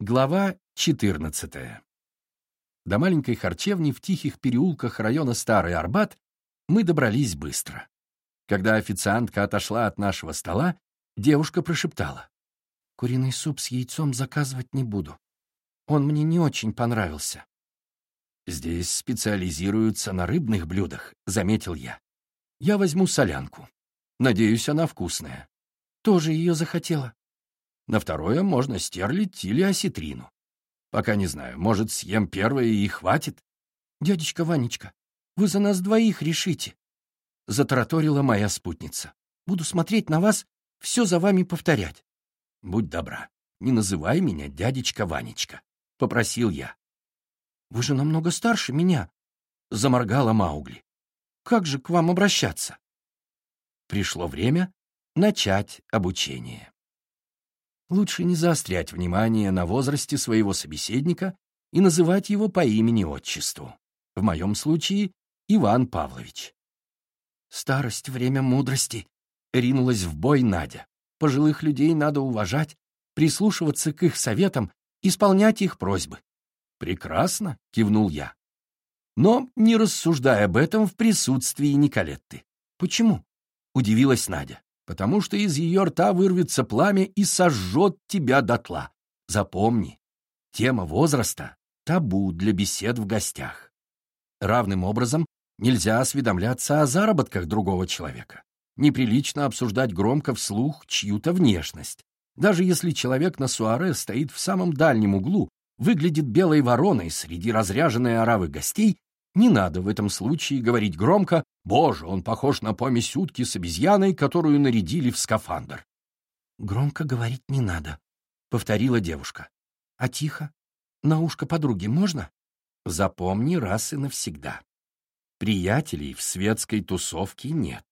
Глава 14. До маленькой харчевни в тихих переулках района Старый Арбат мы добрались быстро. Когда официантка отошла от нашего стола, девушка прошептала. «Куриный суп с яйцом заказывать не буду. Он мне не очень понравился». «Здесь специализируются на рыбных блюдах», — заметил я. «Я возьму солянку. Надеюсь, она вкусная». «Тоже ее захотела», на второе можно стерлить или осетрину. Пока не знаю, может, съем первое и хватит? Дядечка Ванечка, вы за нас двоих решите. Затараторила моя спутница. Буду смотреть на вас, все за вами повторять. Будь добра, не называй меня дядечка Ванечка, — попросил я. Вы же намного старше меня, — заморгала Маугли. Как же к вам обращаться? Пришло время начать обучение. Лучше не заострять внимание на возрасте своего собеседника и называть его по имени-отчеству. В моем случае Иван Павлович. «Старость — время мудрости», — ринулась в бой Надя. «Пожилых людей надо уважать, прислушиваться к их советам, исполнять их просьбы». «Прекрасно», — кивнул я. Но не рассуждая об этом в присутствии Николетты. «Почему?» — удивилась Надя потому что из ее рта вырвется пламя и сожжет тебя дотла. Запомни, тема возраста — табу для бесед в гостях. Равным образом нельзя осведомляться о заработках другого человека. Неприлично обсуждать громко вслух чью-то внешность. Даже если человек на суаре стоит в самом дальнем углу, выглядит белой вороной среди разряженной оравы гостей не надо в этом случае говорить громко «Боже, он похож на помесь утки с обезьяной, которую нарядили в скафандр». «Громко говорить не надо», — повторила девушка. «А тихо? На ушко подруги можно?» «Запомни раз и навсегда. Приятелей в светской тусовке нет.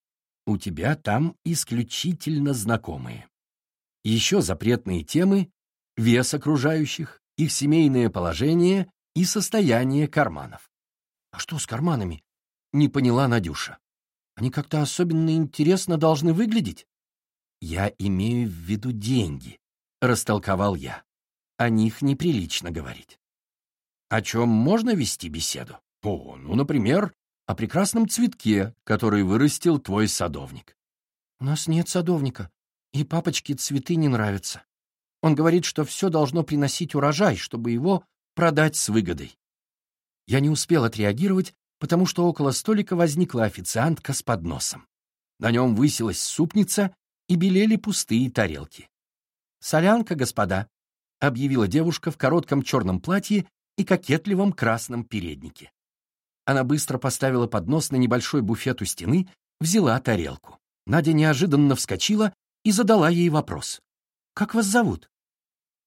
У тебя там исключительно знакомые. Еще запретные темы — вес окружающих, их семейное положение и состояние карманов. «А что с карманами?» — не поняла Надюша. «Они как-то особенно интересно должны выглядеть?» «Я имею в виду деньги», — растолковал я. «О них неприлично говорить». «О чем можно вести беседу?» «О, ну, например, о прекрасном цветке, который вырастил твой садовник». «У нас нет садовника, и папочке цветы не нравятся. Он говорит, что все должно приносить урожай, чтобы его продать с выгодой. Я не успел отреагировать, потому что около столика возникла официантка с подносом. На нем высилась супница и белели пустые тарелки. «Солянка, господа», — объявила девушка в коротком черном платье и кокетливом красном переднике. Она быстро поставила поднос на небольшой буфет у стены, взяла тарелку. Надя неожиданно вскочила и задала ей вопрос. «Как вас зовут?»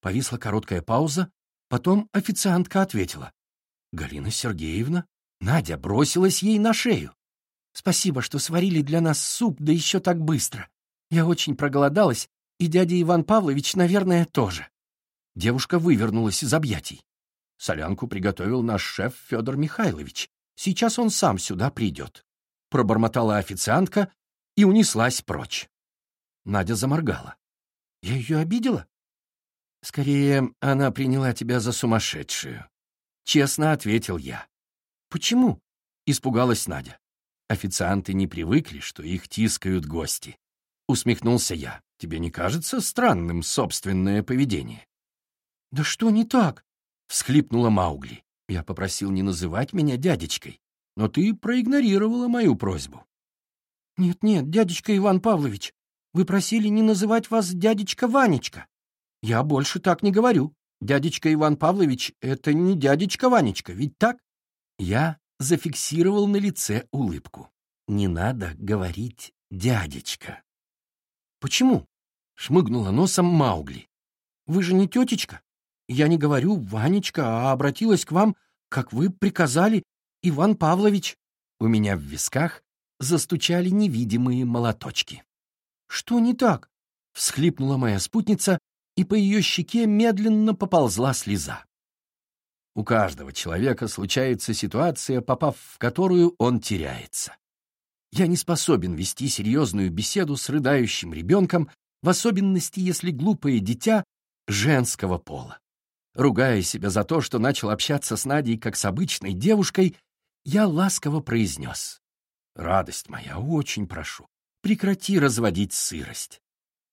Повисла короткая пауза, потом официантка ответила. Галина Сергеевна? Надя бросилась ей на шею. Спасибо, что сварили для нас суп, да еще так быстро. Я очень проголодалась, и дядя Иван Павлович, наверное, тоже. Девушка вывернулась из объятий. Солянку приготовил наш шеф Федор Михайлович. Сейчас он сам сюда придет. Пробормотала официантка и унеслась прочь. Надя заморгала. Я ее обидела? Скорее, она приняла тебя за сумасшедшую. Честно ответил я. «Почему?» — испугалась Надя. Официанты не привыкли, что их тискают гости. Усмехнулся я. Тебе не кажется странным собственное поведение? «Да что не так?» — всхлипнула Маугли. Я попросил не называть меня дядечкой, но ты проигнорировала мою просьбу. «Нет-нет, дядечка Иван Павлович, вы просили не называть вас дядечка Ванечка. Я больше так не говорю. Дядечка Иван Павлович — это не дядечка Ванечка, ведь так? Я зафиксировал на лице улыбку. Не надо говорить «дядечка». «Почему?» — шмыгнула носом Маугли. «Вы же не тетечка. Я не говорю «Ванечка», а обратилась к вам, как вы приказали, Иван Павлович». У меня в висках застучали невидимые молоточки. «Что не так?» — всхлипнула моя спутница, и по ее щеке медленно поползла слеза. У каждого человека случается ситуация, попав в которую он теряется. Я не способен вести серьезную беседу с рыдающим ребенком, в особенности, если глупое дитя женского пола. ругая себя за то, что начал общаться с Надей как с обычной девушкой, я ласково произнес. «Радость моя, очень прошу, прекрати разводить сырость».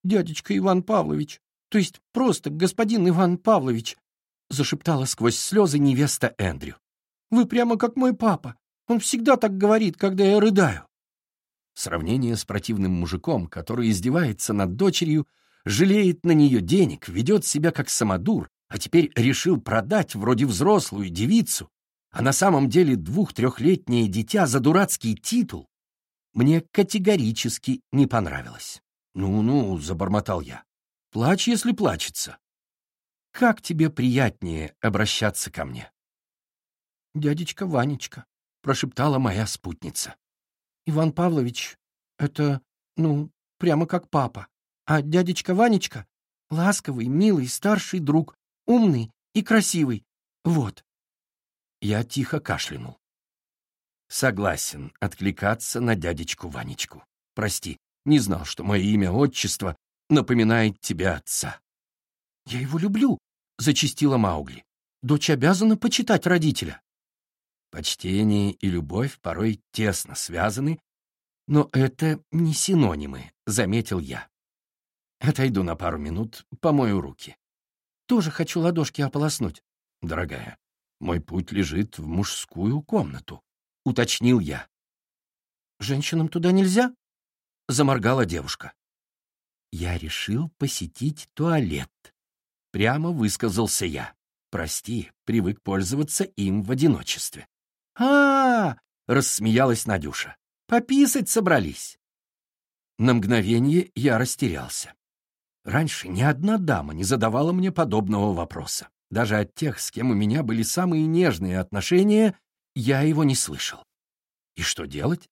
«Дядечка Иван Павлович, то есть просто господин Иван Павлович», зашептала сквозь слезы невеста Эндрю. «Вы прямо как мой папа. Он всегда так говорит, когда я рыдаю». Сравнение с противным мужиком, который издевается над дочерью, жалеет на нее денег, ведет себя как самодур, а теперь решил продать вроде взрослую девицу, а на самом деле двух-трехлетнее дитя за дурацкий титул, мне категорически не понравилось. «Ну-ну», — забормотал я, — «плачь, если плачется». «Как тебе приятнее обращаться ко мне?» «Дядечка Ванечка», — прошептала моя спутница. «Иван Павлович, это, ну, прямо как папа. А дядечка Ванечка — ласковый, милый, старший друг, умный и красивый. Вот». Я тихо кашлянул. Согласен откликаться на дядечку Ванечку. Прости, не знал, что мое имя-отчество напоминает тебе отца. «Я его люблю», — зачистила Маугли. «Дочь обязана почитать родителя». Почтение и любовь порой тесно связаны, но это не синонимы, — заметил я. Отойду на пару минут, помою руки. Тоже хочу ладошки ополоснуть. Дорогая, мой путь лежит в мужскую комнату, — уточнил я. Женщинам туда нельзя? заморгала девушка. «Я решил посетить туалет», — прямо высказался я. «Прости, привык пользоваться им в одиночестве». А, -а, -а рассмеялась Надюша. «Пописать собрались». На мгновение я растерялся. Раньше ни одна дама не задавала мне подобного вопроса. Даже от тех, с кем у меня были самые нежные отношения, я его не слышал. И что делать?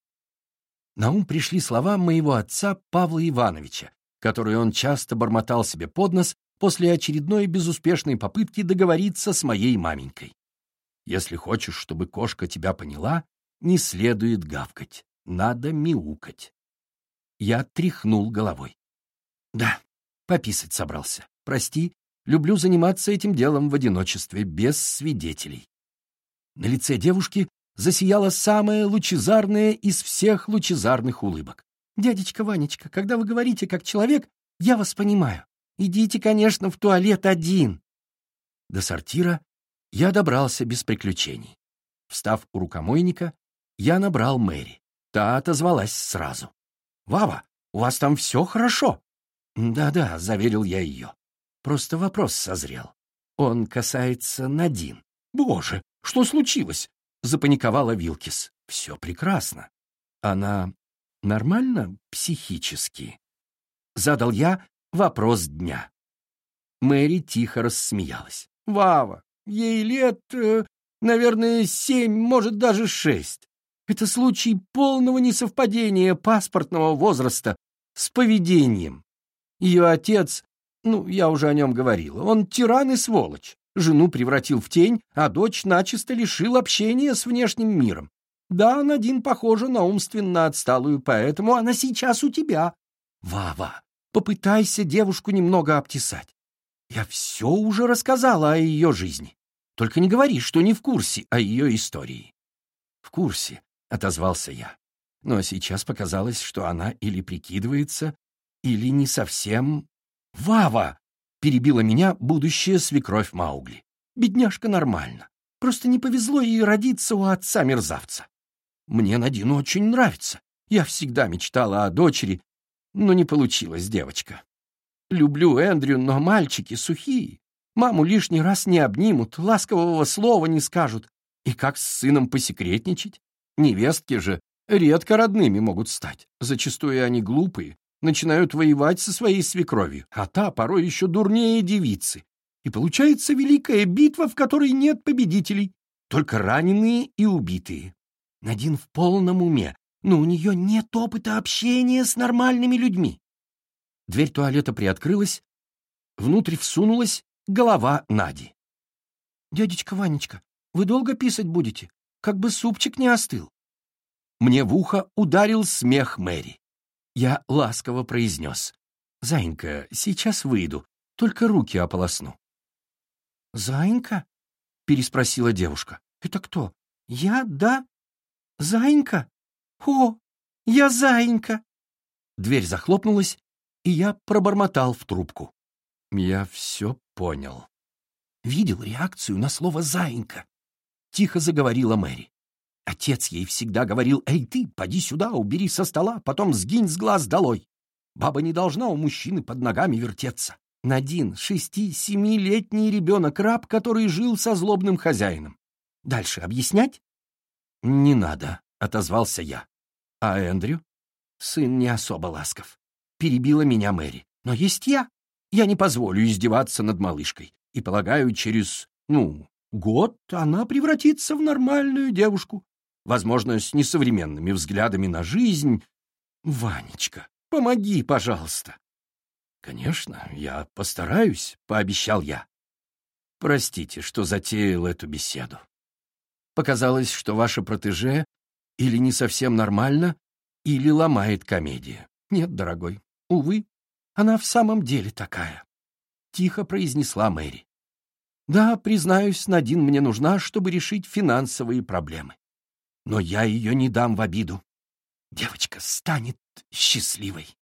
на ум пришли слова моего отца Павла Ивановича, которые он часто бормотал себе под нос после очередной безуспешной попытки договориться с моей маменькой. Если хочешь, чтобы кошка тебя поняла, не следует гавкать, надо мяукать. Я тряхнул головой. Да, пописать собрался. Прости, люблю заниматься этим делом в одиночестве, без свидетелей. На лице девушки засияла самая лучезарная из всех лучезарных улыбок. «Дядечка Ванечка, когда вы говорите как человек, я вас понимаю. Идите, конечно, в туалет один». До сортира я добрался без приключений. Встав у рукомойника, я набрал Мэри. Та отозвалась сразу. «Вава, у вас там все хорошо?» «Да-да», — заверил я ее. «Просто вопрос созрел. Он касается Надин». «Боже, что случилось?» запаниковала Вилкис. Все прекрасно. Она нормально психически? Задал я вопрос дня. Мэри тихо рассмеялась. Вава, ей лет, э, наверное, семь, может, даже шесть. Это случай полного несовпадения паспортного возраста с поведением. Ее отец, ну, я уже о нем говорила, он тиран и сволочь. Жену превратил в тень, а дочь начисто лишил общения с внешним миром. Да, Надин похожа на умственно отсталую, поэтому она сейчас у тебя. Вава, попытайся девушку немного обтесать. Я все уже рассказала о ее жизни. Только не говори, что не в курсе о ее истории. В курсе, — отозвался я. Но сейчас показалось, что она или прикидывается, или не совсем... Вава! перебила меня будущая свекровь Маугли. Бедняжка нормально. Просто не повезло ей родиться у отца-мерзавца. Мне Надину очень нравится. Я всегда мечтала о дочери, но не получилось, девочка. Люблю Эндрю, но мальчики сухие. Маму лишний раз не обнимут, ласкового слова не скажут. И как с сыном посекретничать? Невестки же редко родными могут стать. Зачастую они глупые, начинают воевать со своей свекровью, а та порой еще дурнее девицы. И получается великая битва, в которой нет победителей, только раненые и убитые. Надин в полном уме, но у нее нет опыта общения с нормальными людьми. Дверь туалета приоткрылась, внутрь всунулась голова Нади. «Дядечка Ванечка, вы долго писать будете? Как бы супчик не остыл». Мне в ухо ударил смех Мэри. Я ласково произнес. «Зайенька, сейчас выйду, только руки ополосну». Заинька? переспросила девушка. Это кто? Я, да? Заинька? О, я Заинька. Дверь захлопнулась, и я пробормотал в трубку. Я все понял. Видел реакцию на слово «заинька», — тихо заговорила Мэри. Отец ей всегда говорил, «Эй ты, поди сюда, убери со стола, потом сгинь с глаз долой». Баба не должна у мужчины под ногами вертеться. Надин — шести-семилетний ребенок-раб, который жил со злобным хозяином. Дальше объяснять? «Не надо», — отозвался я. «А Эндрю?» Сын не особо ласков. Перебила меня Мэри. Но есть я. Я не позволю издеваться над малышкой. И полагаю, через, ну, год она превратится в нормальную девушку. Возможно, с несовременными взглядами на жизнь. Ванечка, помоги, пожалуйста. Конечно, я постараюсь, пообещал я. Простите, что затеял эту беседу. Показалось, что ваша протеже или не совсем нормально, или ломает комедия. Нет, дорогой, увы, она в самом деле такая. Тихо произнесла Мэри. Да, признаюсь, Надин мне нужна, чтобы решить финансовые проблемы. Но я ее не дам в обиду. Девочка станет счастливой.